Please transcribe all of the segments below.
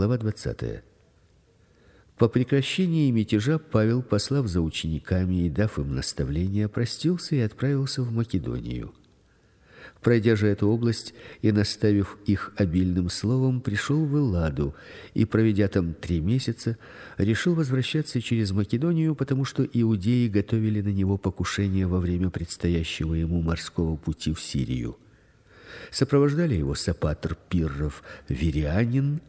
Глава 20. По прекращении мятежа Павел, послав за учениками и дав им наставления, простился и отправился в Македонию. Пройдя же эту область и наставив их обильным словом, пришел в Элладу и проведя там три месяца, решил возвращаться через Македонию, потому что иудеи готовили на него покушение во время предстоящего ему морского пути в Сирию. Сопровождали его Сапатр Пирров Верианин,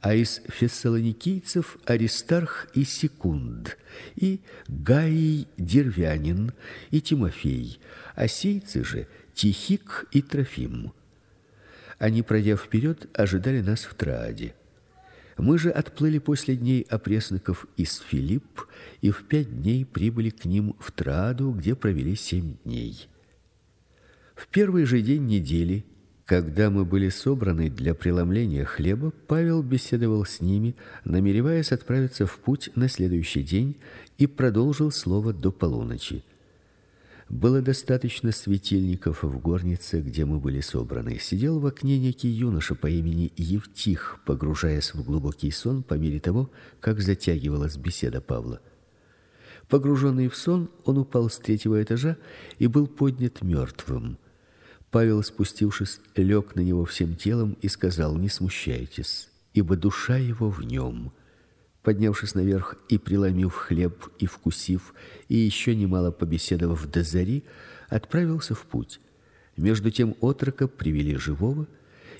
а из фессалоникийцев Аристарх и Секунд, и Гаий Дервянин и Тимофей, а сейцы же Тихик и Трофим. Они, пройдя вперед, ожидали нас в Трааде. Мы же отплыли после дней опресноков из Филипп и в пять дней прибыли к ним в Трааду, где провели семь дней. В первый же день недели, когда мы были собраны для преломления хлеба, Павел беседовал с ними, намереваясь отправиться в путь на следующий день, и продолжил слово до полуночи. Было достаточно светильников в горнице, где мы были собраны. Сидел в окне некий юноша по имени Евтих, погружаясь в глубокий сон по мере того, как затягивалась беседа Павла. Погруженный в сон, он упал с третьего этажа и был поднят мертвым. Павел, спустившись, лег на него всем телом и сказал: "Не смущайтесь, ибо душа его в нем". Поднявшись наверх и преломив хлеб и вкусив, и еще немало побеседовав до зари, отправился в путь. Между тем отрока привели живого,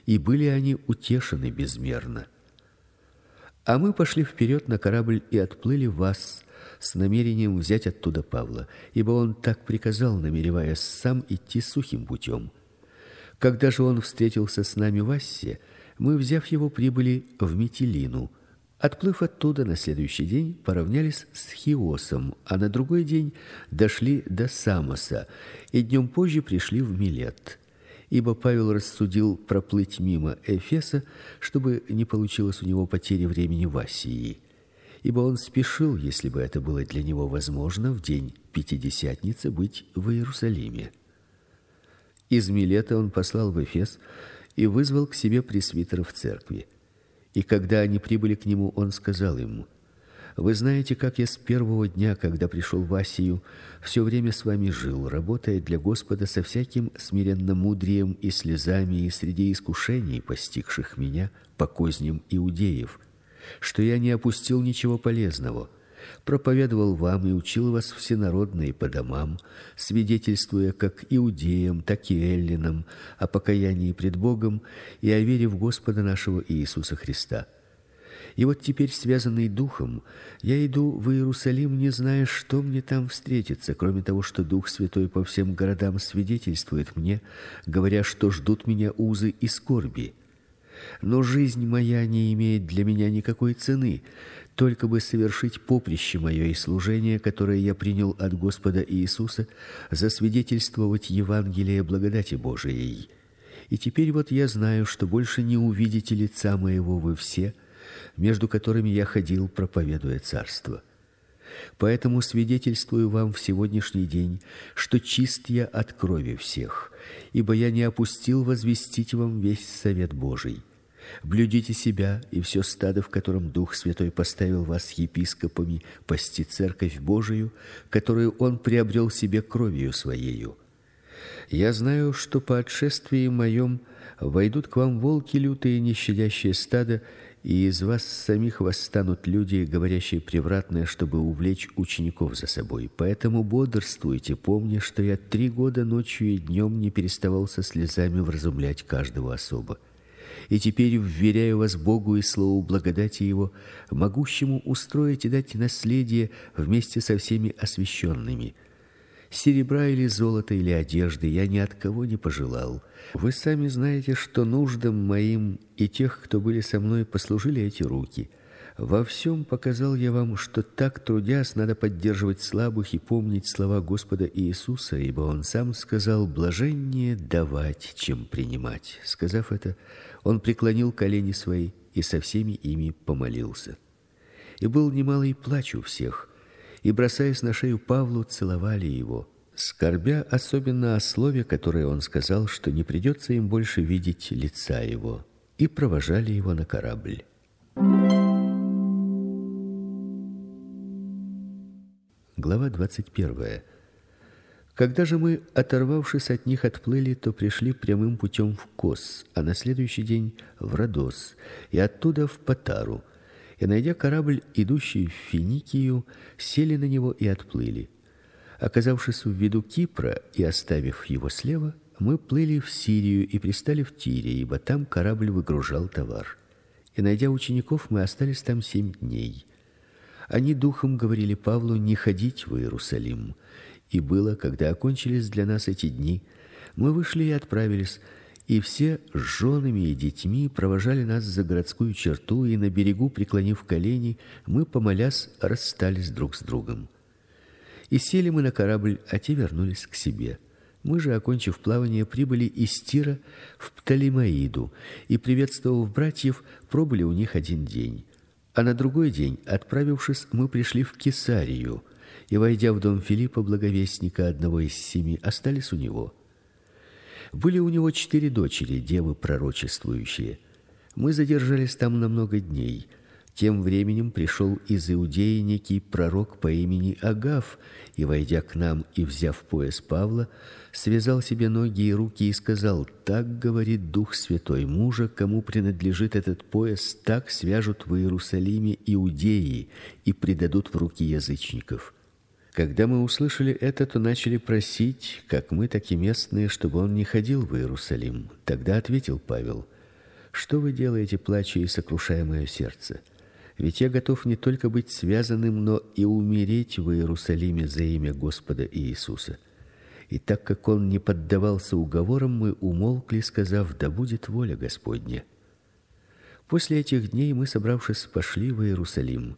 и были они утешены безмерно. А мы пошли вперед на корабль и отплыли в Ас с намерением взять оттуда Павла, ибо он так приказал, намереваясь сам идти сухим путем. Когда же он встретился с нами в Ассе, мы, взяв его, прибыли в Митилину – Отплыв оттуда на следующий день, поравнялись с Хиосом, а на другой день дошли до Самоса, и днем позже пришли в Милет. Ибо Павел рассудил проплыть мимо Эфеса, чтобы не получилось у него потери времени в Асии. Ибо он спешил, если бы это было для него возможно, в день Пятидесятницы быть в Иерусалиме. Из Милета он послал в Эфес и вызвал к себе пресвитеров церкви. И когда они прибыли к нему, он сказал им: Вы знаете, как я с первого дня, когда пришел в Асию, все время с вами жил, работая для Господа со всяким смиренномудрием и слезами и среди искушений, постигших меня по козням иудеев, что я не опустил ничего полезного, проповедовал вам и учил вас всенародно и по домам, свидетельствуя как иудеям, так и эллинам о покаянии пред Богом и о вере в Господа нашего Иисуса Христа. И вот теперь, связанный духом, я иду в Иерусалим, не зная, что мне там встретится, кроме того, что Дух Святой по всем городам свидетельствует мне, говоря, что ждут меня узы и скорби. Но жизнь моя не имеет для меня никакой цены, только бы совершить поприще мое и служение, которое я принял от Господа Иисуса, засвидетельствовать Евангелие благодати Божией. И теперь вот я знаю, что больше не увидите лица моего вы все, между которыми я ходил, проповедуя царство. Поэтому свидетельствую вам в сегодняшний день, что чист я от крови всех, ибо я не опустил возвестить вам весь совет Божий. Блюдите себя и все стадо, в котором Дух Святой поставил вас епископами, пасти церковь Божию, которую он приобрел себе кровью своею. Я знаю, что по отшествии моем войдут к вам волки лютые, не щадящие стадо, и из вас самих восстанут люди, говорящие превратное, чтобы увлечь учеников за собой. Поэтому бодрствуйте, помня, что я три года ночью и днем не переставал со слезами вразумлять каждого особо и теперь вверяю вас Богу и слову благодати его, могущему устроить и дать наследие вместе со всеми освященными. Серебра или золота или одежды я ни от кого не пожелал. Вы сами знаете, что нуждам моим и тех, кто были со мной, послужили эти руки. Во всем показал я вам, что так трудясь надо поддерживать слабых и помнить слова Господа Иисуса, ибо он сам сказал: "Блаженнее давать, чем принимать". Сказав это, он преклонил колени свои и со всеми ими помолился. И был немалый плач у всех, и бросаясь на шею Павлу, целовали его, скорбя особенно о слове, которое он сказал, что не придется им больше видеть лица его, и провожали его на корабль. Глава 21. Когда же мы, оторвавшись от них, отплыли, то пришли прямым путем в Кос, а на следующий день в Родос, и оттуда в Патару. И найдя корабль, идущий в Финикию, сели на него и отплыли. Оказавшись в виду Кипра и оставив его слева, мы плыли в Сирию и пристали в Тире, ибо там корабль выгружал товар. И найдя учеников, мы остались там семь дней. Они духом говорили Павлу не ходить в Иерусалим. И было, когда окончились для нас эти дни, мы вышли и отправились, и все с женами и детьми провожали нас за городскую черту, и на берегу, преклонив колени, мы, помолясь, расстались друг с другом. И сели мы на корабль, а те вернулись к себе. Мы же, окончив плавание, прибыли из Тира в Птолемаиду и, приветствовав братьев, пробыли у них один день. А на другой день, отправившись, мы пришли в Кесарию и, войдя в дом Филиппа, благовестника, одного из семи, остались у него. Были у него четыре дочери, девы пророчествующие. Мы задержались там на много дней – тем временем пришел из Иудеи некий пророк по имени Агав, и войдя к нам и взяв пояс Павла, связал себе ноги и руки и сказал: "Так говорит Дух Святой: мужа, кому принадлежит этот пояс, так свяжут в Иерусалиме иудеи и предадут в руки язычников". Когда мы услышали это, то начали просить, как мы, так и местные, чтобы он не ходил в Иерусалим. Тогда ответил Павел: "Что вы делаете, плача и сокрушая мое сердце?" Ведь я готов не только быть связанным, но и умереть в Иерусалиме за имя Господа Иисуса. И так как он не поддавался уговорам, мы умолкли, сказав: "Да будет воля Господня". После этих дней мы, собравшись, пошли в Иерусалим.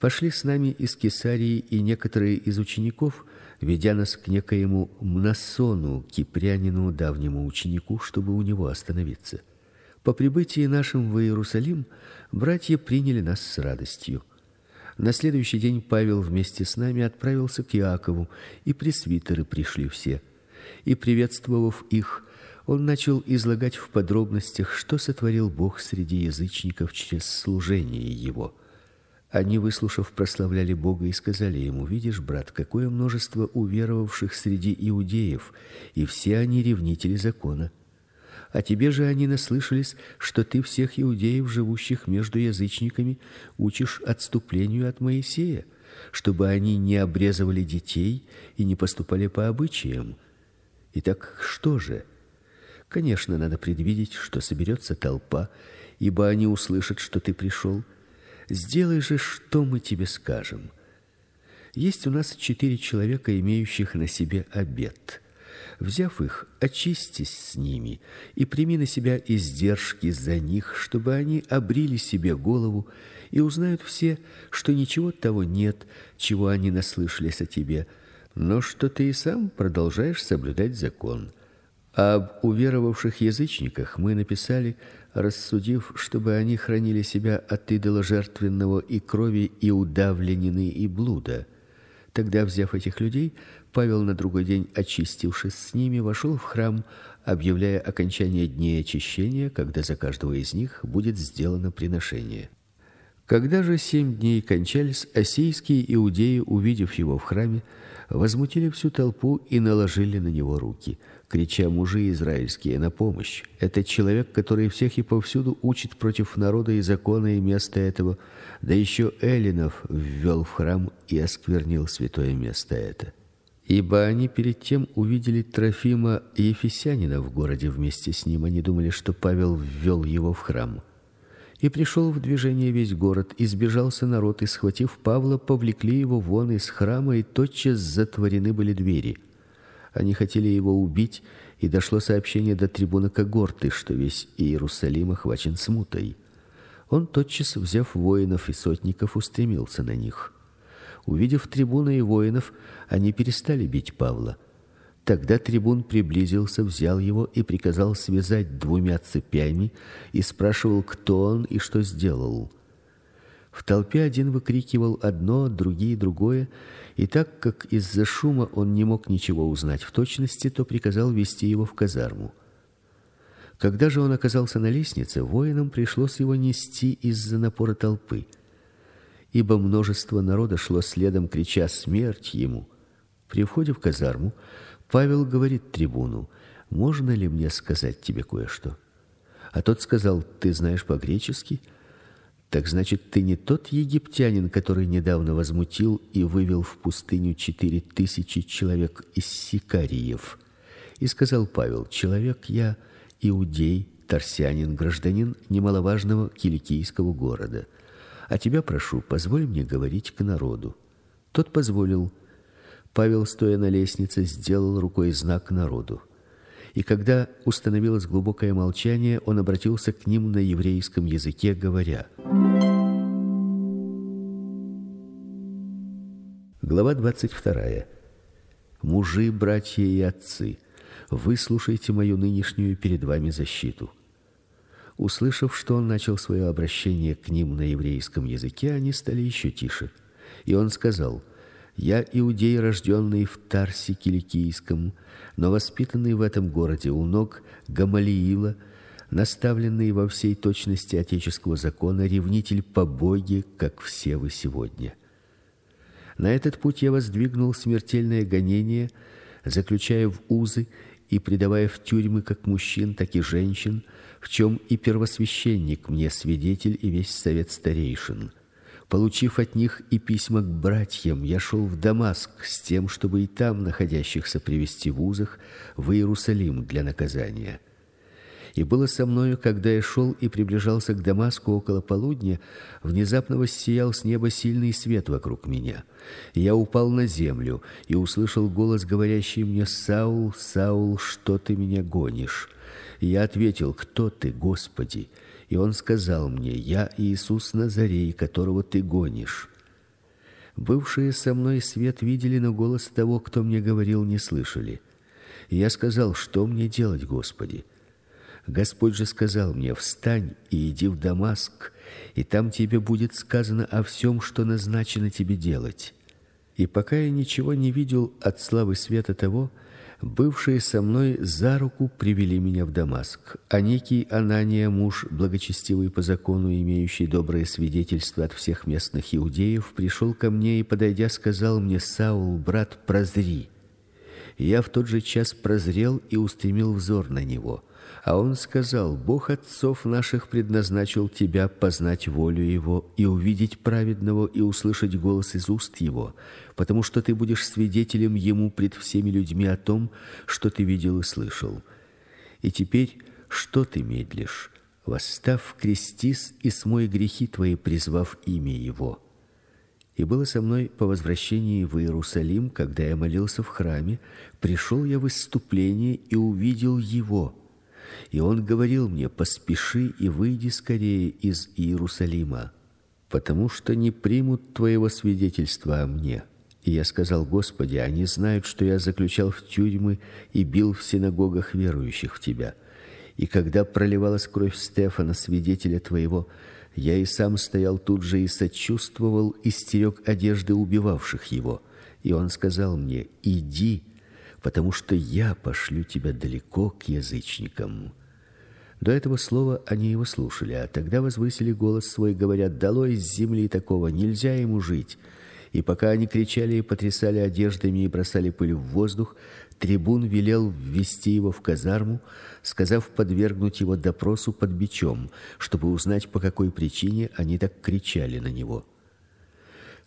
Пошли с нами из Кесарии и некоторые из учеников, ведя нас к некоему Мнасону, кипрянину, давнему ученику, чтобы у него остановиться. По прибытии нашим в Иерусалим братья приняли нас с радостью. На следующий день Павел вместе с нами отправился к Иакову, и пресвитеры пришли все. И приветствовав их, он начал излагать в подробностях, что сотворил Бог среди язычников через служение его. Они, выслушав, прославляли Бога и сказали ему: "Видишь, брат, какое множество уверовавших среди иудеев, и все они ревнители закона. А тебе же они наслышались, что ты всех иудеев, живущих между язычниками, учишь отступлению от Моисея, чтобы они не обрезывали детей и не поступали по обычаям. Итак, что же? Конечно, надо предвидеть, что соберется толпа, ибо они услышат, что ты пришел. Сделай же, что мы тебе скажем. Есть у нас четыре человека, имеющих на себе обет. Взяв их, очистись с ними и прими на себя издержки за них, чтобы они обрили себе голову, и узнают все, что ничего того нет, чего они наслышались о тебе, но что ты и сам продолжаешь соблюдать закон. Об уверовавших язычниках мы написали, рассудив, чтобы они хранили себя от идола жертвенного и крови и удавленины и блуда. Тогда, взяв этих людей, Павел на другой день, очистившись с ними, вошел в храм, объявляя окончание дней очищения, когда за каждого из них будет сделано приношение. Когда же семь дней кончались, ассийские иудеи, увидев его в храме, возмутили всю толпу и наложили на него руки, крича: "Мужи израильские, на помощь! Это человек, который всех и повсюду учит против народа и закона и места этого, да еще эллинов ввел в храм и осквернил святое место это" ибо они перед тем увидели Трофима Ефесянина в городе вместе с ним, они думали, что Павел ввел его в храм. И пришел в движение весь город, и сбежался народ, и схватив Павла, повлекли его вон из храма, и тотчас затворены были двери. Они хотели его убить, и дошло сообщение до трибуна когорты, что весь Иерусалим охвачен смутой. Он тотчас, взяв воинов и сотников, устремился на них. Увидев трибуна и воинов, они перестали бить Павла. Тогда трибун приблизился, взял его и приказал связать двумя цепями и спрашивал, кто он и что сделал. В толпе один выкрикивал одно, другие другое, и так как из-за шума он не мог ничего узнать в точности, то приказал вести его в казарму. Когда же он оказался на лестнице, воинам пришлось его нести из-за напора толпы. ибо множество народа шло следом, крича смерть ему. При входе в казарму Павел говорит трибуну: "Можно ли мне сказать тебе кое-что?" А тот сказал: "Ты знаешь по-гречески?" Так значит, ты не тот египтянин, который недавно возмутил и вывел в пустыню четыре тысячи человек из сикариев. И сказал Павел: "Человек я, иудей, тарсянин, гражданин немаловажного киликийского города. А тебя прошу, позволь мне говорить к народу". Тот позволил. Павел, стоя на лестнице, сделал рукой знак народу. И когда установилось глубокое молчание, он обратился к ним на еврейском языке, говоря: Глава 22. Мужи, братья и отцы, выслушайте мою нынешнюю перед вами защиту. Услышав, что он начал свое обращение к ним на еврейском языке, они стали еще тише. И он сказал: я иудей, рожденный в Тарсе киликийском, но воспитанный в этом городе у ног Гамалиила, наставленный во всей точности отеческого закона, ревнитель по боге, как все вы сегодня. На этот путь я воздвигнул смертельное гонение, заключая в узы и предавая в тюрьмы как мужчин, так и женщин, в чем и первосвященник мне свидетель и весь совет старейшин. Получив от них и письма к братьям, я шел в Дамаск с тем, чтобы и там находящихся привести в узах в Иерусалим для наказания. И было со мною, когда я шел и приближался к Дамаску около полудня, внезапно воссиял с неба сильный свет вокруг меня. Я упал на землю и услышал голос, говорящий мне: "Саул, Саул, что ты меня гонишь?" И я ответил: "Кто ты, Господи?" И он сказал мне: "Я Иисус Назарей, которого ты гонишь". Бывшие со мной свет видели, но голос того, кто мне говорил, не слышали. Я сказал: "Что мне делать, Господи?" Господь же сказал мне: "Встань и иди в Дамаск, и там тебе будет сказано о всем, что назначено тебе делать". И пока я ничего не видел от славы света того, бывшие со мной за руку привели меня в Дамаск. А некий Анания, муж благочестивый по закону, имеющий доброе свидетельство от всех местных иудеев, пришел ко мне и подойдя, сказал мне: "Саул, брат, прозри". Я в тот же час прозрел и устремил взор на него. А он сказал: Бог отцов наших предназначил тебя познать волю его и увидеть праведного и услышать голос из уст его, потому что ты будешь свидетелем ему пред всеми людьми о том, что ты видел и слышал. И теперь что ты медлишь? Восстав, крестись и смой грехи твои, призвав имя его. И было со мной по возвращении в Иерусалим, когда я молился в храме, пришел я в исступление и увидел его и он говорил мне: "Поспеши и выйди скорее из Иерусалима, потому что не примут твоего свидетельства о мне". И я сказал: "Господи, они знают, что я заключал в тюрьмы и бил в синагогах верующих в тебя. И когда проливалась кровь Стефана, свидетеля твоего, я и сам стоял тут же и сочувствовал и стерег одежды убивавших его. И он сказал мне: "Иди, потому что я пошлю тебя далеко к язычникам". До этого слова они его слушали, а тогда возвысили голос свой, говоря: "Долой из земли такого, нельзя ему жить". И пока они кричали и потрясали одеждами и бросали пыль в воздух, трибун велел ввести его в казарму, сказав подвергнуть его допросу под бичом, чтобы узнать, по какой причине они так кричали на него.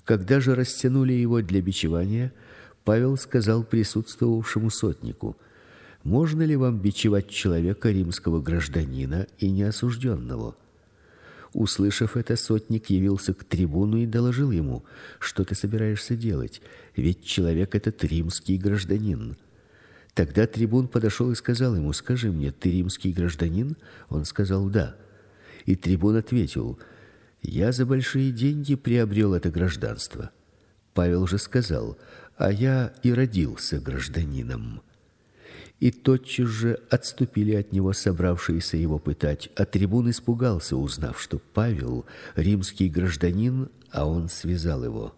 Когда же растянули его для бичевания, Павел сказал присутствовавшему сотнику: можно ли вам бичевать человека римского гражданина и неосужденного? Услышав это, сотник явился к трибуну и доложил ему: "Что ты собираешься делать? Ведь человек этот римский гражданин". Тогда трибун подошел и сказал ему: "Скажи мне, ты римский гражданин?" Он сказал: "Да". И трибун ответил: "Я за большие деньги приобрел это гражданство". Павел же сказал: "А я и родился гражданином" и тотчас же отступили от него собравшиеся его пытать. А трибун испугался, узнав, что Павел римский гражданин, а он связал его.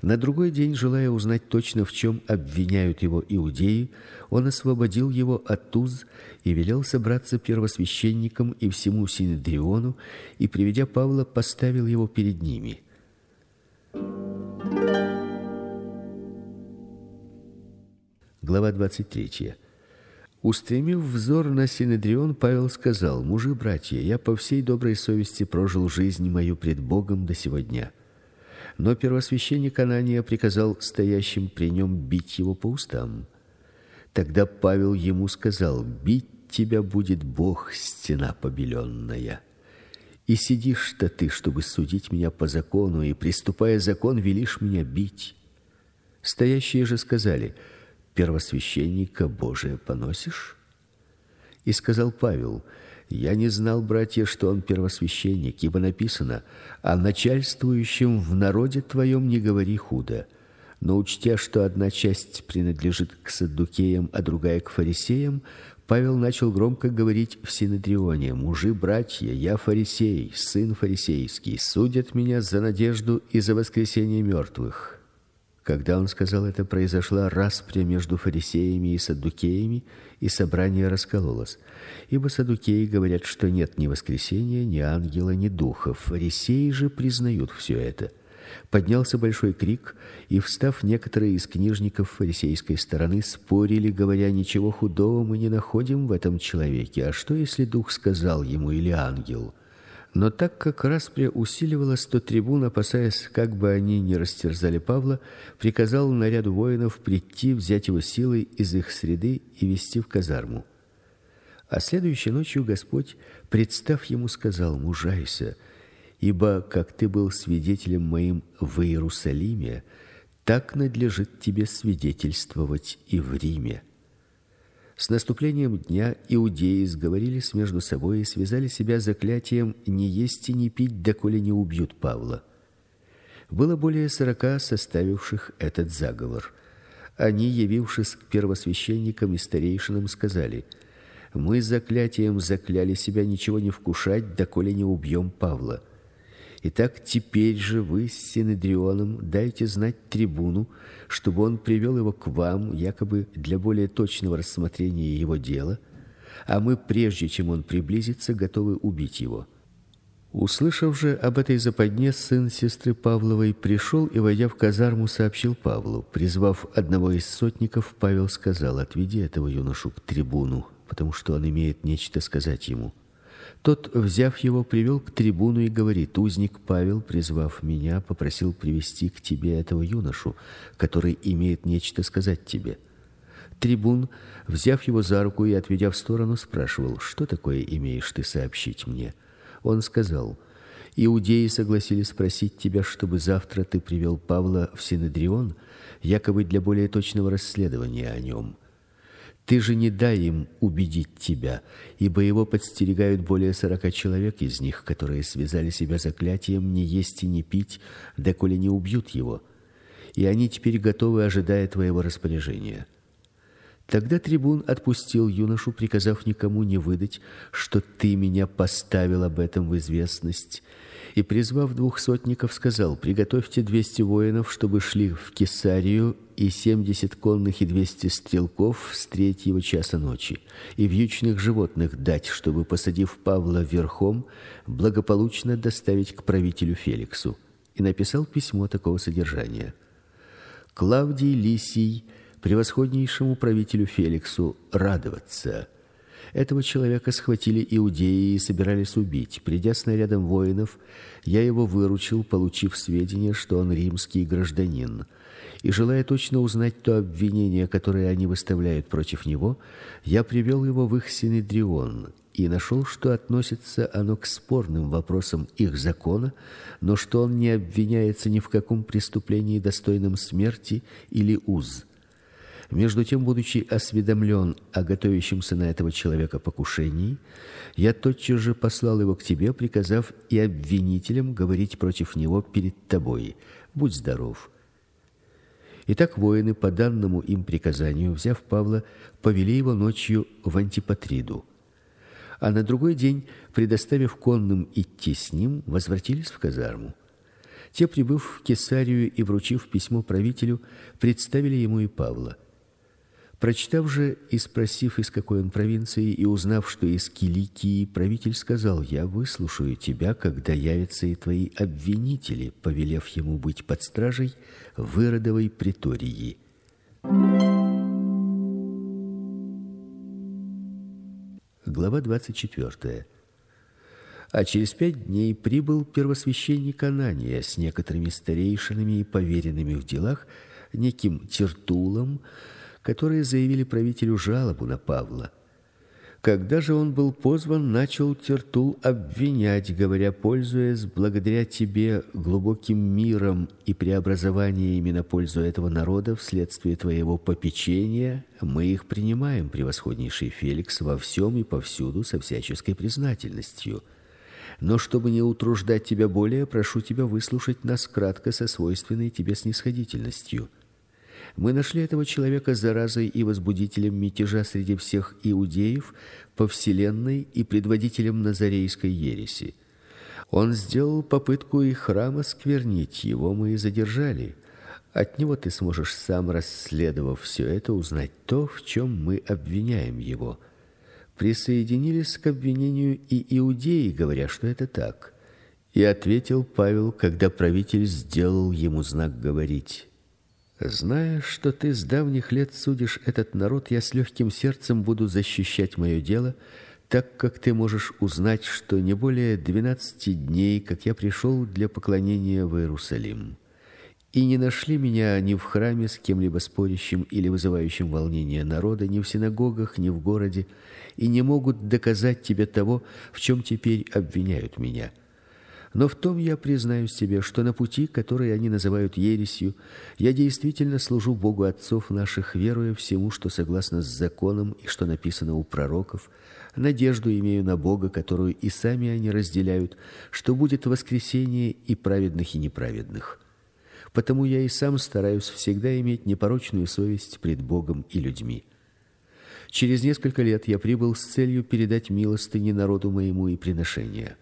На другой день, желая узнать точно, в чем обвиняют его иудеи, он освободил его от уз и велел собраться первосвященникам и всему синедриону, и приведя Павла, поставил его перед ними. Глава 23. Устремив взор на Синедрион, Павел сказал: "Мужи, братья, я по всей доброй совести прожил жизнь мою пред Богом до сего дня". Но первосвященник Анания приказал стоящим при нем бить его по устам. Тогда Павел ему сказал: "Бить тебя будет Бог, стена побеленная. И сидишь-то ты, чтобы судить меня по закону, и приступая закон велишь меня бить". Стоящие же сказали: первосвященника Божия поносишь? И сказал Павел: Я не знал, братья, что он первосвященник, ибо написано: "А начальствующим в народе твоем не говори худо". Но учтя, что одна часть принадлежит к саддукеям, а другая к фарисеям, Павел начал громко говорить в синедрионе: "Мужи, братья, я фарисей, сын фарисейский, судят меня за надежду и за воскресение мертвых. Когда он сказал это, произошла распря между фарисеями и саддукеями, и собрание раскололось. Ибо саддукеи говорят, что нет ни воскресения, ни ангела, ни духа. Фарисеи же признают все это. Поднялся большой крик, и встав некоторые из книжников фарисейской стороны спорили, говоря: ничего худого мы не находим в этом человеке. А что если дух сказал ему или ангел? Но так как распря усиливалась, то трибун, опасаясь, как бы они не растерзали Павла, приказал наряду воинов прийти, взять его силой из их среды и вести в казарму. А следующей ночью Господь, представ ему, сказал: "Мужайся, ибо как ты был свидетелем моим в Иерусалиме, так надлежит тебе свидетельствовать и в Риме". С наступлением дня иудеи сговорились между собой и связали себя заклятием не есть и не пить, доколе не убьют Павла. Было более сорока составивших этот заговор. Они, явившись к первосвященникам и старейшинам, сказали: мы заклятием закляли себя ничего не вкушать, доколе не убьем Павла. Итак, теперь же вы с Синедрионом дайте знать трибуну, чтобы он привел его к вам, якобы для более точного рассмотрения его дела, а мы прежде чем он приблизится, готовы убить его. Услышав же об этой западне, сын сестры Павловой пришел и войдя в казарму, сообщил Павлу. Призвав одного из сотников, Павел сказал: "Отведи этого юношу к трибуну, потому что он имеет нечто сказать ему". Тот, взяв его, привел к трибуну и говорит: "Узник Павел, призвав меня, попросил привести к тебе этого юношу, который имеет нечто сказать тебе". Трибун, взяв его за руку и отведя в сторону, спрашивал: "Что такое имеешь ты сообщить мне?" Он сказал: "Иудеи согласились спросить тебя, чтобы завтра ты привел Павла в Синедрион, якобы для более точного расследования о нем. Ты же не дай им убедить тебя, ибо его подстерегают более сорока человек из них, которые связали себя заклятием не есть и не пить, доколе не убьют его. И они теперь готовы, ожидая твоего распоряжения. Тогда трибун отпустил юношу, приказав никому не выдать, что ты меня поставил об этом в известность, и призвав двух сотников, сказал: "Приготовьте двести воинов, чтобы шли в Кесарию, и семьдесят конных и двести стрелков с третьего часа ночи, и вьючных животных дать, чтобы посадив Павла верхом, благополучно доставить к правителю Феликсу". И написал письмо такого содержания: Клавдий Лисий превосходнейшему правителю Феликсу радоваться этого человека схватили иудеи и собирались убить. Придя с нарядом воинов, я его выручил, получив сведения, что он римский гражданин. И желая точно узнать то обвинение, которое они выставляют против него, я привел его в их синедрион и нашел, что относится оно к спорным вопросам их закона, но что он не обвиняется ни в каком преступлении достойном смерти или уз. Между тем, будучи осведомлен о готовящемся на этого человека покушении, я тотчас же послал его к тебе, приказав и обвинителям говорить против него перед тобой. Будь здоров. Итак, воины по данному им приказанию, взяв Павла, повели его ночью в Антипатриду. А на другой день, предоставив конным идти с ним, возвратились в казарму. Те, прибыв в Кесарию и вручив письмо правителю, представили ему и Павла. Прочитав же и спросив, из какой он провинции, и узнав, что из Киликии, правитель сказал: "Я выслушаю тебя, когда явятся и твои обвинители", повелев ему быть под стражей в Иродовой притории. Глава 24. А через пять дней прибыл первосвященник Анания с некоторыми старейшинами и поверенными в делах, неким Тертулом, которые заявили правителю жалобу на Павла. Когда же он был позван, начал Тертул обвинять, говоря: "Пользуясь благодаря тебе глубоким миром и преобразованиями на пользу этого народа вследствие твоего попечения, мы их принимаем, превосходнейший Феликс, во всем и повсюду со всяческой признательностью. Но чтобы не утруждать тебя более, прошу тебя выслушать нас кратко со свойственной тебе снисходительностью". Мы нашли этого человека заразой и возбудителем мятежа среди всех иудеев по вселенной и предводителем назарейской ереси. Он сделал попытку и храма сквернить, его мы и задержали. От него ты сможешь сам, расследовав все это, узнать то, в чем мы обвиняем его. Присоединились к обвинению и иудеи, говоря, что это так. И ответил Павел, когда правитель сделал ему знак говорить: Зная, что ты с давних лет судишь этот народ, я с легким сердцем буду защищать мое дело, так как ты можешь узнать, что не более двенадцати дней, как я пришел для поклонения в Иерусалим. И не нашли меня ни в храме с кем-либо спорящим или вызывающим волнение народа, ни в синагогах, ни в городе, и не могут доказать тебе того, в чем теперь обвиняют меня. Но в том я признаюсь себе, что на пути, который они называют ересью, я действительно служу Богу отцов наших, веруя всему, что согласно с законом и что написано у пророков, надежду имею на Бога, которую и сами они разделяют, что будет воскресение и праведных и неправедных. Потому я и сам стараюсь всегда иметь непорочную совесть пред Богом и людьми. Через несколько лет я прибыл с целью передать милостыни народу моему и приношения.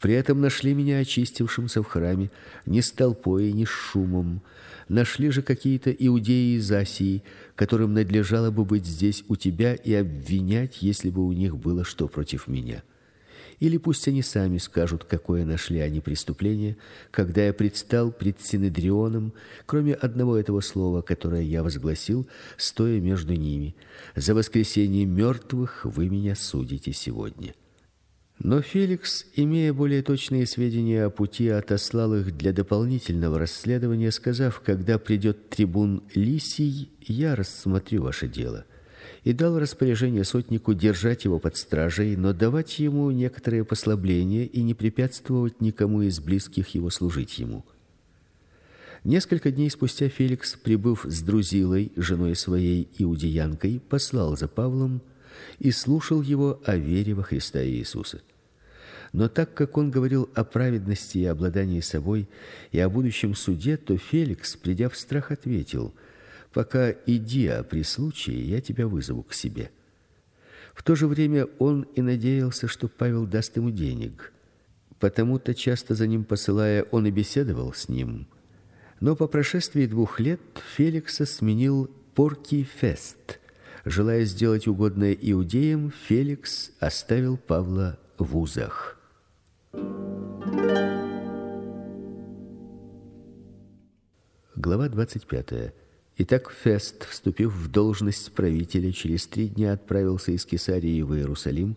При этом нашли меня очистившимся в храме, не с толпой, не с шумом. Нашли же какие-то иудеи из Асии, которым надлежало бы быть здесь у тебя и обвинять, если бы у них было что против меня. Или пусть они сами скажут, какое нашли они преступление, когда я предстал пред синедрионом, кроме одного этого слова, которое я возгласил, стоя между ними: за воскресение мертвых вы меня судите сегодня. Но Феликс, имея более точные сведения о пути, отослал их для дополнительного расследования, сказав: "Когда придет трибун Лисий, я рассмотрю ваше дело". И дал распоряжение сотнику держать его под стражей, но давать ему некоторые послабления и не препятствовать никому из близких его служить ему. Несколько дней спустя Феликс, прибыв с Друзилой, женой своей иудеянкой, послал за Павлом и слушал его о вере во Христа Иисуса. Но так как он говорил о праведности и обладании собой и о будущем суде, то Феликс, придя в страх, ответил: "Пока иди, а при случае я тебя вызову к себе". В то же время он и надеялся, что Павел даст ему денег. Потому-то часто за ним посылая, он и беседовал с ним. Но по прошествии двух лет Феликса сменил Поркий Фест Желая сделать угодное иудеям, Феликс оставил Павла в узах. Глава 25. Итак, Фест, вступив в должность правителя, через три дня отправился из Кесарии в Иерусалим,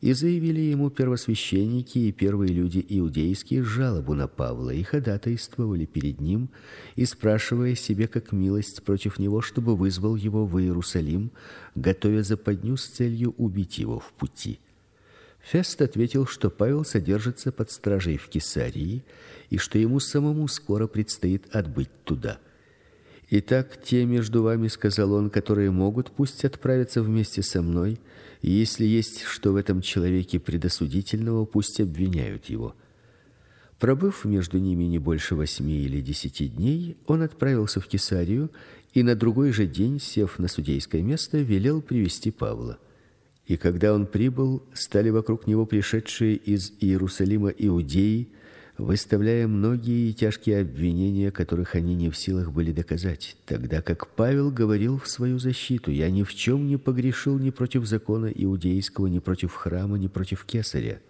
и заявили ему первосвященники и первые люди иудейские жалобу на Павла и ходатайствовали перед ним, и спрашивая себе как милость против него, чтобы вызвал его в Иерусалим, готовя западню с целью убить его в пути. Фест ответил, что Павел содержится под стражей в Кесарии и что ему самому скоро предстоит отбыть туда. Итак, те между вами, сказал он, которые могут, пусть отправятся вместе со мной, и если есть что в этом человеке предосудительного, пусть обвиняют его. Пробыв между ними не больше восьми или десяти дней, он отправился в Кесарию и на другой же день, сев на судейское место, велел привести Павла. И когда он прибыл, стали вокруг него пришедшие из Иерусалима иудеи, выставляя многие тяжкие обвинения, которых они не в силах были доказать, тогда как Павел говорил в свою защиту: "Я ни в чем не погрешил ни против закона иудейского, ни против храма, ни против кесаря".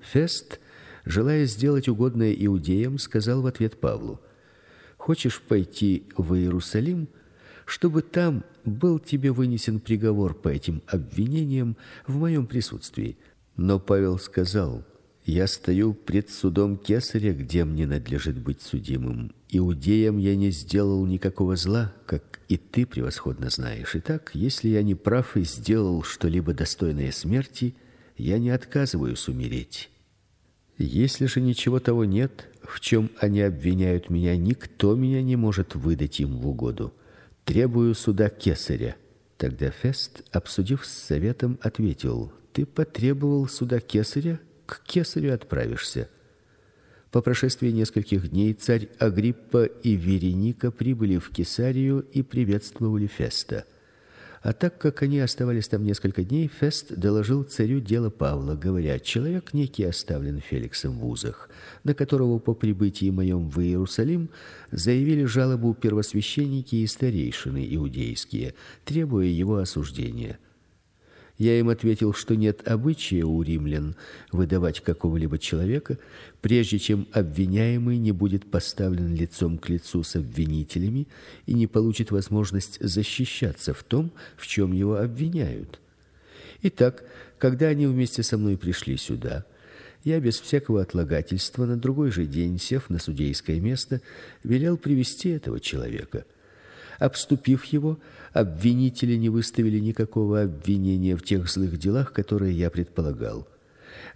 Фест, желая сделать угодное иудеям, сказал в ответ Павлу: "Хочешь пойти в Иерусалим, чтобы там был тебе вынесен приговор по этим обвинениям в моем присутствии?" Но Павел сказал: я стою пред судом Кесаря, где мне надлежит быть судимым. Иудеям я не сделал никакого зла, как и ты превосходно знаешь. Итак, если я не прав и сделал что-либо достойное смерти, я не отказываюсь умереть. Если же ничего того нет, в чем они обвиняют меня, никто меня не может выдать им в угоду. Требую суда Кесаря. Тогда Фест, обсудив с советом, ответил: Ты потребовал суда Кесаря? К кесарю отправишься. По прошествии нескольких дней царь Агриппа и Вереника прибыли в Кесарию и приветствовали Феста. А так как они оставались там несколько дней, Фест доложил царю дело Павла, говоря: "Человек некий оставлен Феликсом в узах, на которого по прибытии моем в Иерусалим заявили жалобу первосвященники и старейшины иудейские, требуя его осуждения". Я им ответил, что нет обычая у римлян выдавать какого-либо человека, прежде чем обвиняемый не будет поставлен лицом к лицу с обвинителями и не получит возможность защищаться в том, в чем его обвиняют. Итак, когда они вместе со мной пришли сюда, я без всякого отлагательства на другой же день, сев на судейское место, велел привести этого человека. Обступив его, обвинители не выставили никакого обвинения в тех злых делах, которые я предполагал.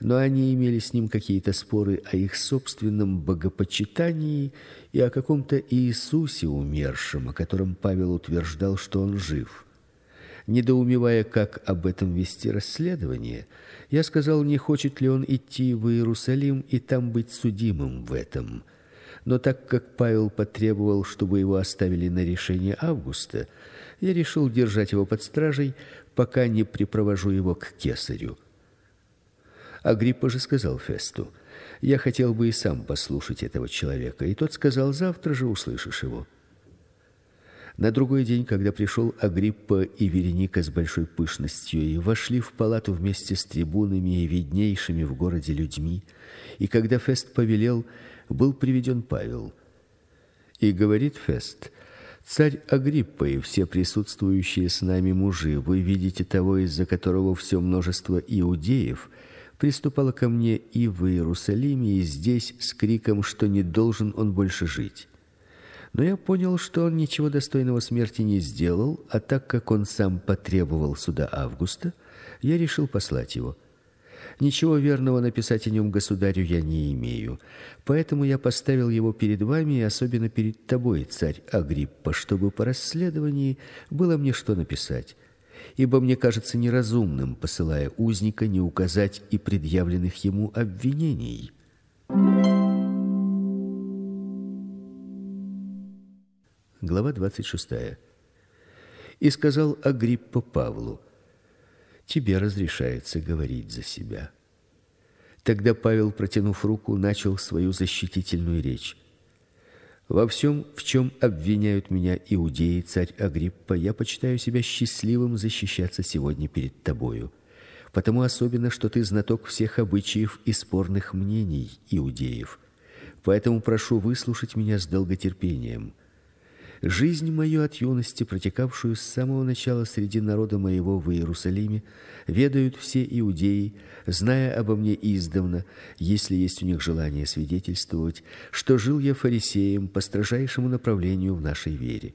Но они имели с ним какие-то споры о их собственном богопочитании и о каком-то Иисусе умершем, о котором Павел утверждал, что он жив. Недоумевая, как об этом вести расследование, я сказал, не хочет ли он идти в Иерусалим и там быть судимым в этом. Но так как Павел потребовал, чтобы его оставили на решение Августа, я решил держать его под стражей, пока не припровожу его к кесарю. Агриппа же сказал Фесту: "Я хотел бы и сам послушать этого человека". И тот сказал: "Завтра же услышишь его". На другой день, когда пришел Агриппа и Вереника с большой пышностью и вошли в палату вместе с трибунами и виднейшими в городе людьми, и когда Фест повелел, был приведен Павел. И говорит Фест: Царь Агриппа и все присутствующие с нами мужи, вы видите того, из-за которого все множество иудеев приступало ко мне и в Иерусалиме, и здесь с криком, что не должен он больше жить. Но я понял, что он ничего достойного смерти не сделал, а так как он сам потребовал суда Августа, я решил послать его. Ничего верного написать о нем государю я не имею. Поэтому я поставил его перед вами и особенно перед тобой, царь Агриппа, чтобы по расследованию было мне что написать. Ибо мне кажется неразумным, посылая узника, не указать и предъявленных ему обвинений. Глава 26. И сказал Агриппа Павлу: тебе разрешается говорить за себя. Тогда Павел, протянув руку, начал свою защитительную речь. Во всем, в чем обвиняют меня иудеи, царь Агриппа, я почитаю себя счастливым защищаться сегодня перед тобою, потому особенно, что ты знаток всех обычаев и спорных мнений иудеев. Поэтому прошу выслушать меня с долготерпением. Жизнь мою от юности, протекавшую с самого начала среди народа моего в Иерусалиме, ведают все иудеи, зная обо мне издавна, если есть у них желание свидетельствовать, что жил я фарисеем по строжайшему направлению в нашей вере.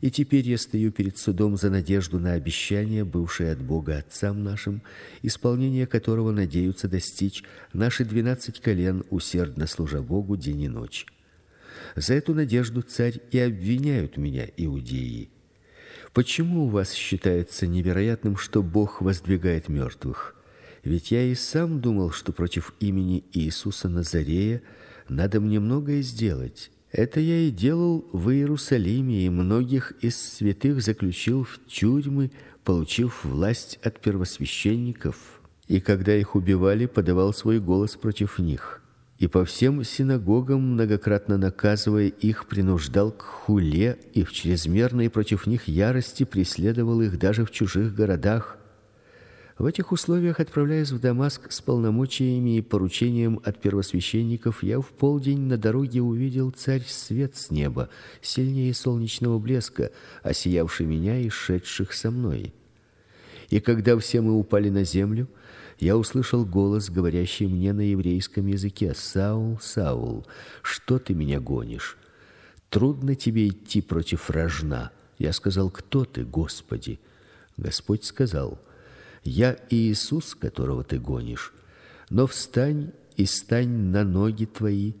И теперь я стою перед судом за надежду на обещание, бывшее от Бога отцам нашим, исполнение которого надеются достичь наши двенадцать колен, усердно служа Богу день и ночь. За эту надежду царь и обвиняют меня иудеи. Почему у вас считается невероятным, что Бог воздвигает мертвых? Ведь я и сам думал, что против имени Иисуса Назарея надо мне многое сделать. Это я и делал в Иерусалиме, и многих из святых заключил в тюрьмы, получив власть от первосвященников. И когда их убивали, подавал свой голос против них. И по всем синагогам многократно наказывая их, принуждал к хуле и в чрезмерной против них ярости преследовал их даже в чужих городах. В этих условиях, отправляясь в Дамаск с полномочиями и поручением от первосвященников, я в полдень на дороге увидел царь свет с неба, сильнее солнечного блеска, осиявший меня и шедших со мной. И когда все мы упали на землю, я услышал голос, говорящий мне на еврейском языке: "Саул, Саул, что ты меня гонишь? Трудно тебе идти против рожна". Я сказал: "Кто ты, Господи?" Господь сказал: "Я Иисус, которого ты гонишь. Но встань и стань на ноги твои,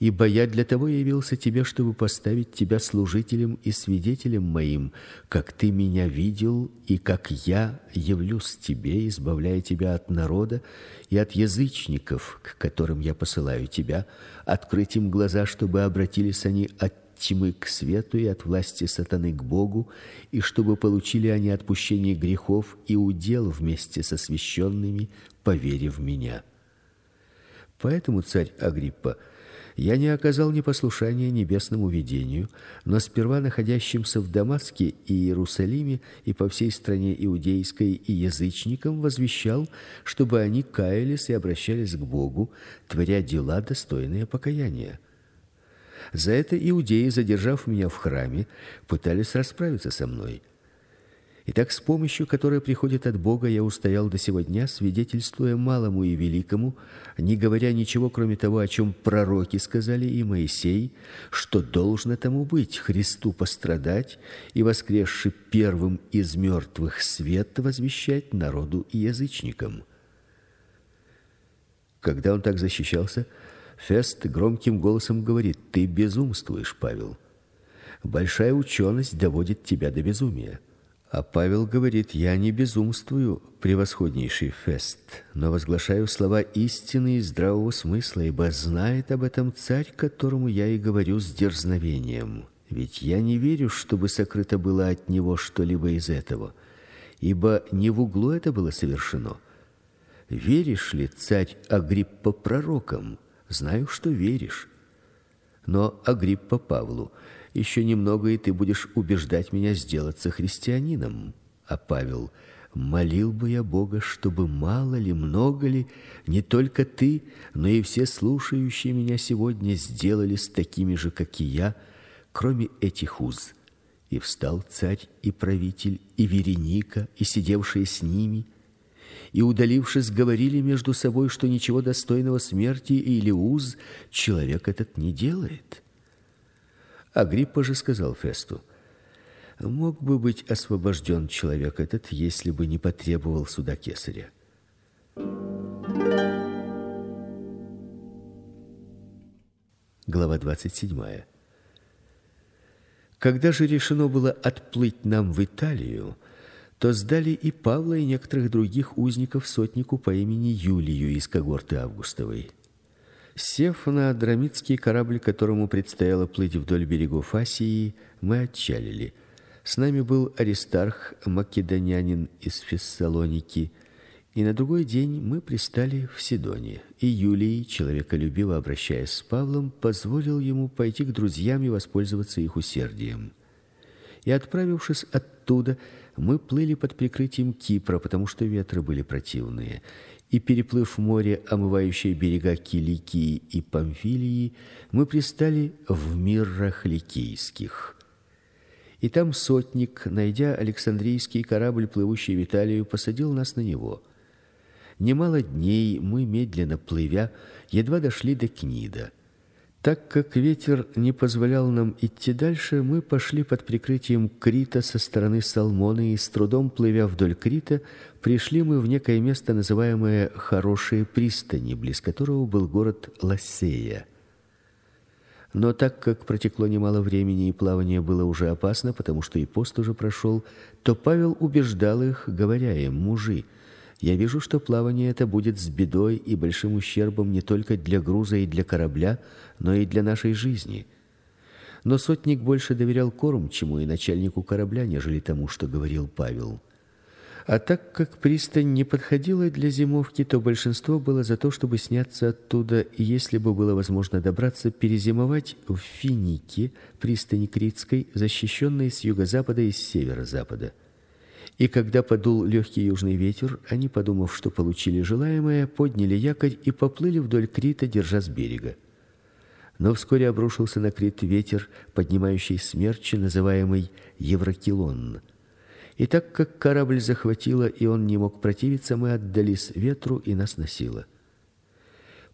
ибо я для того явился тебе, чтобы поставить тебя служителем и свидетелем моим, как ты меня видел и как я явлюсь тебе, избавляя тебя от народа и от язычников, к которым я посылаю тебя, открыть им глаза, чтобы обратились они от тьмы к свету и от власти сатаны к Богу, и чтобы получили они отпущение грехов и удел вместе со священными, поверив в меня. Поэтому царь Агриппа, я не оказал непослушания небесному видению, но сперва находящимся в Дамаске и Иерусалиме и по всей стране иудейской и язычникам возвещал, чтобы они каялись и обращались к Богу, творя дела достойные покаяния. За это иудеи, задержав меня в храме, пытались расправиться со мной. Итак, с помощью, которая приходит от Бога, я устоял до сего дня, свидетельствуя малому и великому, не говоря ничего, кроме того, о чем пророки сказали и Моисей, что должно тому быть Христу пострадать и воскресший первым из мертвых свет возвещать народу и язычникам. Когда он так защищался, Фест громким голосом говорит: "Ты безумствуешь, Павел. Большая ученость доводит тебя до безумия". А Павел говорит: "Я не безумствую, превосходнейший Фест, но возглашаю слова истины и здравого смысла, ибо знает об этом царь, которому я и говорю с дерзновением. Ведь я не верю, чтобы сокрыто было от него что-либо из этого, ибо не в углу это было совершено. Веришь ли, царь Агриппа пророкам? Знаю, что веришь. Но Агриппа Павлу: еще немного, и ты будешь убеждать меня сделаться христианином. А Павел: молил бы я Бога, чтобы мало ли, много ли, не только ты, но и все слушающие меня сегодня сделались такими же, как и я, кроме этих уз. И встал царь и правитель и Вереника, и сидевшие с ними, и удалившись, говорили между собой, что ничего достойного смерти или уз человек этот не делает. Агриппа же сказал Фесту: "Мог бы быть освобожден человек этот, если бы не потребовал суда кесаря". Глава 27. Когда же решено было отплыть нам в Италию, то сдали и Павла и некоторых других узников сотнику по имени Юлию из когорты Августовой. Сев на драмитский корабль, которому предстояло плыть вдоль берегов Асии, мы отчалили. С нами был Аристарх, македонянин из Фессалоники, и на другой день мы пристали в Сидоне. И Юлий, человеколюбиво обращаясь с Павлом, позволил ему пойти к друзьям и воспользоваться их усердием. И отправившись оттуда, мы плыли под прикрытием Кипра, потому что ветры были противные и переплыв море, омывающее берега Киликии и Памфилии, мы пристали в Миррах Ликийских. И там сотник, найдя Александрийский корабль, плывущий в Италию, посадил нас на него. Немало дней мы медленно плывя едва дошли до Книда. Так как ветер не позволял нам идти дальше, мы пошли под прикрытием Крита со стороны Салмона и с трудом плывя вдоль Крита, пришли мы в некое место, называемое Хорошие пристани, близ которого был город Лассея. Но так как протекло немало времени и плавание было уже опасно, потому что и пост уже прошел, то Павел убеждал их, говоря им: "Мужи, я вижу, что плавание это будет с бедой и большим ущербом не только для груза и для корабля, но и для нашей жизни. Но сотник больше доверял кормчему и начальнику корабля, нежели тому, что говорил Павел. А так как пристань не подходила для зимовки, то большинство было за то, чтобы сняться оттуда, и если бы было возможно добраться, перезимовать в Финике, пристани Критской, защищенной с юго-запада и с северо-запада. И когда подул легкий южный ветер, они, подумав, что получили желаемое, подняли якорь и поплыли вдоль Крита, держа с берега. Но вскоре обрушился на Крит ветер, поднимающий смерчи, называемый Еврокилон. И так как корабль захватило, и он не мог противиться, мы отдались ветру, и нас носило.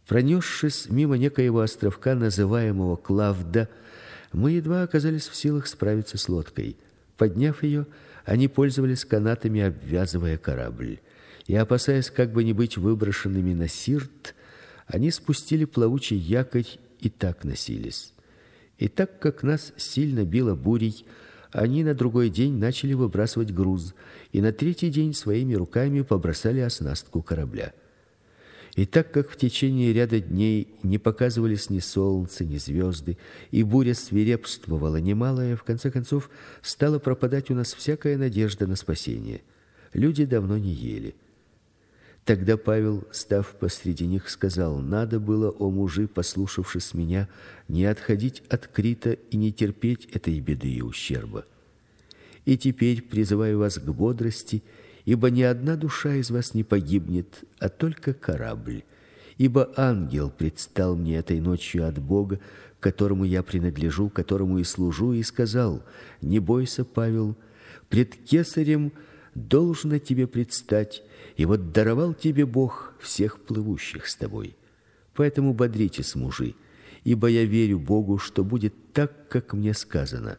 Пронесшись мимо некоего островка, называемого Клавда, мы едва оказались в силах справиться с лодкой. Подняв ее, они пользовались канатами, обвязывая корабль. И опасаясь как бы не быть выброшенными на Сирт, они спустили плавучий якорь и так носились. И так как нас сильно било бурей, они на другой день начали выбрасывать груз, и на третий день своими руками побросали оснастку корабля. И так как в течение ряда дней не показывались ни солнце, ни звезды, и буря свирепствовала немалая, в конце концов стала пропадать у нас всякая надежда на спасение. Люди давно не ели. Тогда Павел, став посреди них, сказал: "Надо было, о мужи, послушавшись меня, не отходить от Крита и не терпеть этой беды и ущерба. И теперь призываю вас к бодрости, ибо ни одна душа из вас не погибнет, а только корабль. Ибо ангел предстал мне этой ночью от Бога, которому я принадлежу, которому и служу, и сказал: Не бойся, Павел, пред кесарем должно тебе предстать, и вот даровал тебе Бог всех плывущих с тобой. Поэтому бодритесь, мужи, ибо я верю Богу, что будет так, как мне сказано.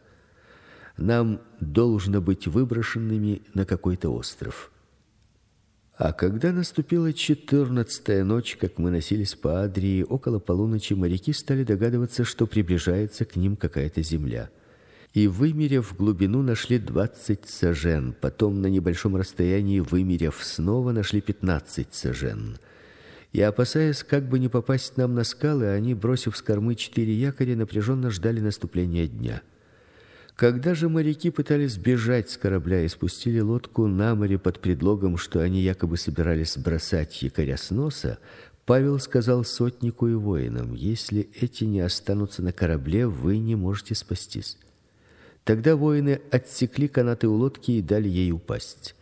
Нам должно быть выброшенными на какой-то остров. А когда наступила четырнадцатая ночь, как мы носились по Адрии, около полуночи моряки стали догадываться, что приближается к ним какая-то земля и вымерив глубину, нашли двадцать сажен. Потом на небольшом расстоянии, вымерив снова, нашли пятнадцать сажен. И опасаясь, как бы не попасть нам на скалы, они, бросив с кормы четыре якоря, напряженно ждали наступления дня. Когда же моряки пытались бежать с корабля и спустили лодку на море под предлогом, что они якобы собирались бросать якоря с носа, Павел сказал сотнику и воинам: "Если эти не останутся на корабле, вы не можете спастись". Тогда воины отсекли канаты у лодки и дали ей упасть.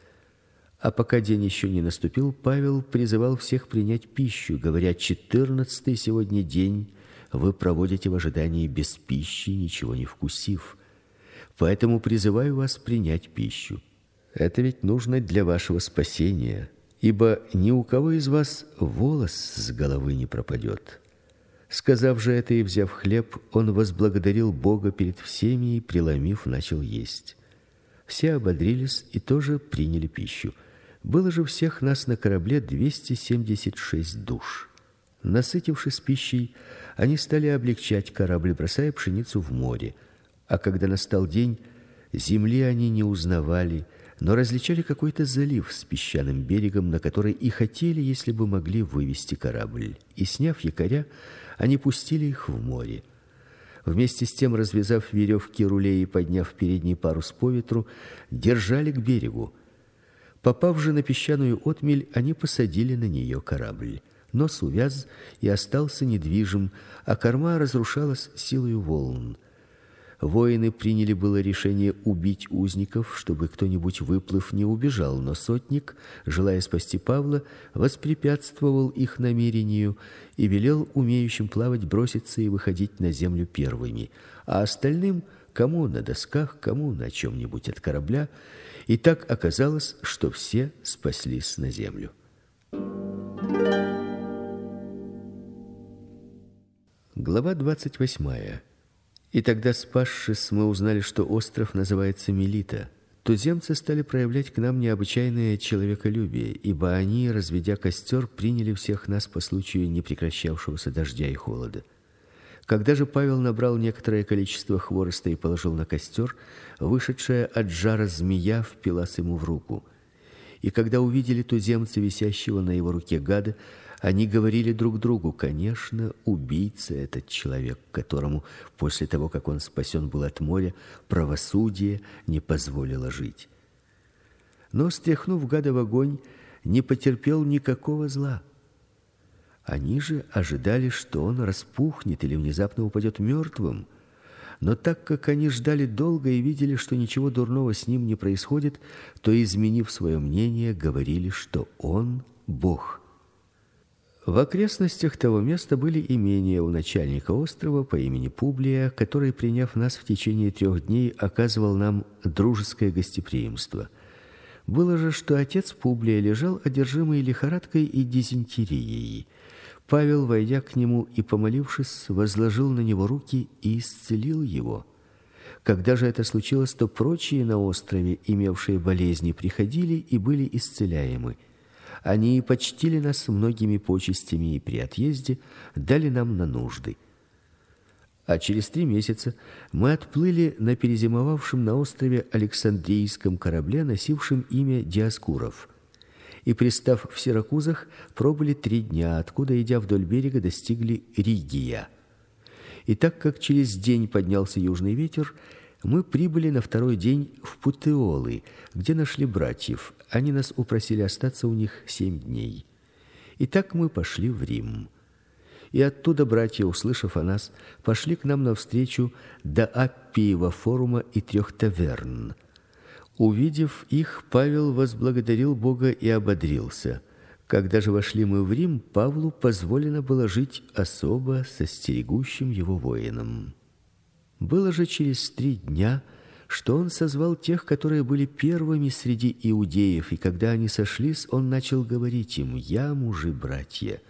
А пока день еще не наступил, Павел призывал всех принять пищу, говоря: "Четырнадцатый сегодня день вы проводите в ожидании без пищи, ничего не вкусив. Поэтому призываю вас принять пищу. Это ведь нужно для вашего спасения, ибо ни у кого из вас волос с головы не пропадет. Сказав же это и взяв хлеб, он возблагодарил Бога перед всеми и преломив начал есть. Все ободрились и тоже приняли пищу. Было же всех нас на корабле 276 душ. Насытившись пищей, они стали облегчать корабль, бросая пшеницу в море. А когда настал день, земли они не узнавали, но различали какой-то залив с песчаным берегом, на который и хотели, если бы могли вывести корабль. И сняв якоря, они пустили их в море. Вместе с тем, развязав веревки рулей и подняв передний парус по ветру, держали к берегу. Попав же на песчаную отмель, они посадили на нее корабль. Нос увяз и остался недвижим, а корма разрушалась силой волн. Воины приняли было решение убить узников, чтобы кто-нибудь выплыв не убежал, но сотник, желая спасти Павла, воспрепятствовал их намерению и велел умеющим плавать броситься и выходить на землю первыми, а остальным кому на досках, кому на чем нибудь от корабля, и так оказалось, что все спаслись на землю. Глава двадцать восьмая. И тогда, спасшись, мы узнали, что остров называется Мелита. Туземцы стали проявлять к нам необычайное человеколюбие, ибо они, разведя костер, приняли всех нас по случаю непрекращавшегося дождя и холода. Когда же Павел набрал некоторое количество хвороста и положил на костер, вышедшая от жара змея впилась ему в руку. И когда увидели туземцы висящего на его руке гада, они говорили друг другу: "Конечно, убийца этот человек, которому после того, как он спасен был от моря, правосудие не позволило жить". но стряхнув гада в огонь, не потерпел никакого зла. Они же ожидали, что он распухнет или внезапно упадет мертвым. Но так как они ждали долго и видели, что ничего дурного с ним не происходит, то изменив свое мнение, говорили, что он бог. В окрестностях того места были имения у начальника острова по имени Публия, который, приняв нас в течение трех дней, оказывал нам дружеское гостеприимство. Было же, что отец Публия лежал одержимый лихорадкой и дизентерией. Павел, войдя к нему и помолившись, возложил на него руки и исцелил его. Когда же это случилось, то прочие на острове, имевшие болезни, приходили и были исцеляемы. Они почтили нас многими почестями и при отъезде дали нам на нужды. А через три месяца мы отплыли на перезимовавшем на острове Александрийском корабле, носившем имя Диаскуров. И пристав в Сиракузах, пробыли три дня, откуда идя вдоль берега достигли Ригия. И так как через день поднялся южный ветер, мы прибыли на второй день в Путеолы, где нашли братьев. Они нас упросили остаться у них семь дней. И так мы пошли в Рим. И оттуда братья, услышав о нас, пошли к нам навстречу до Аппиева форума и трех таверн. Увидев их, Павел возблагодарил Бога и ободрился. Когда же вошли мы в Рим, Павлу позволено было жить особо со стерегущим его воином. Было же через три дня, что он созвал тех, которые были первыми среди иудеев, и когда они сошлись, он начал говорить им: "Я, мужи, братья,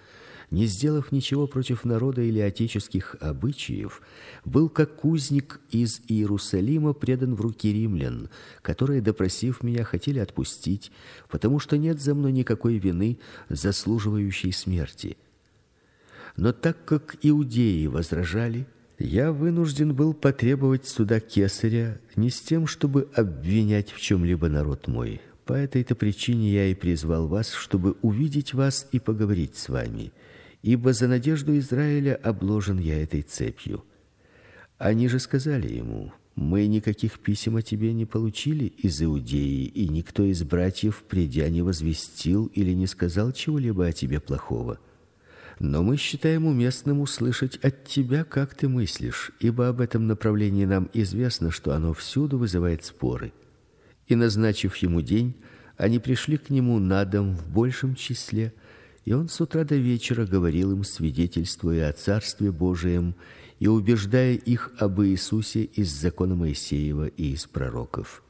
не сделав ничего против народа или отеческих обычаев, был как кузник из Иерусалима предан в руки римлян, которые, допросив меня, хотели отпустить, потому что нет за мной никакой вины, заслуживающей смерти. Но так как иудеи возражали, я вынужден был потребовать суда кесаря не с тем, чтобы обвинять в чем либо народ мой. По этой-то причине я и призвал вас, чтобы увидеть вас и поговорить с вами, ибо за надежду Израиля обложен я этой цепью. Они же сказали ему: мы никаких писем о тебе не получили из Иудеи, и никто из братьев, придя, не возвестил или не сказал чего-либо о тебе плохого но мы считаем уместным услышать от тебя, как ты мыслишь, ибо об этом направлении нам известно, что оно всюду вызывает споры. И назначив ему день, они пришли к нему на дом в большем числе, и он с утра до вечера говорил им, свидетельствуя о царстве Божием и убеждая их об Иисусе из закона Моисеева и из пророков.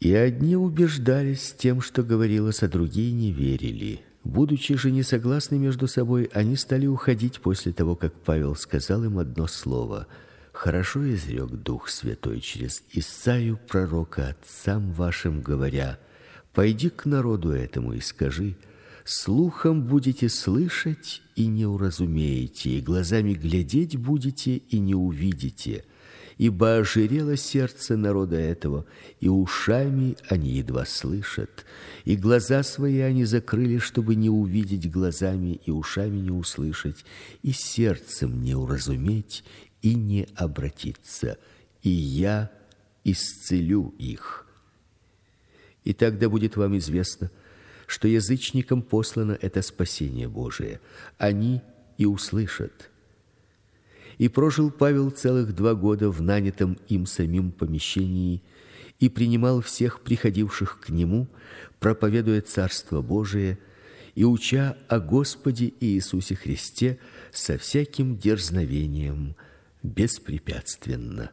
И одни убеждались тем, что говорилось, а другие не верили. Будучи же не согласны между собой, они стали уходить после того, как Павел сказал им одно слово: "Хорошо изрек Дух Святой через Исаию пророка отцам вашим говоря: пойди к народу этому и скажи: слухом будете слышать и не уразумеете, и глазами глядеть будете и не увидите" ибо ожирело сердце народа этого, и ушами они едва слышат, и глаза свои они закрыли, чтобы не увидеть глазами и ушами не услышать, и сердцем не уразуметь и не обратиться, и я исцелю их. И тогда будет вам известно, что язычникам послано это спасение Божие. Они и услышат и прожил Павел целых два года в нанятом им самим помещении и принимал всех приходивших к нему, проповедуя царство Божие и уча о Господе Иисусе Христе со всяким дерзновением беспрепятственно.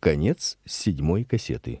Конец седьмой кассеты.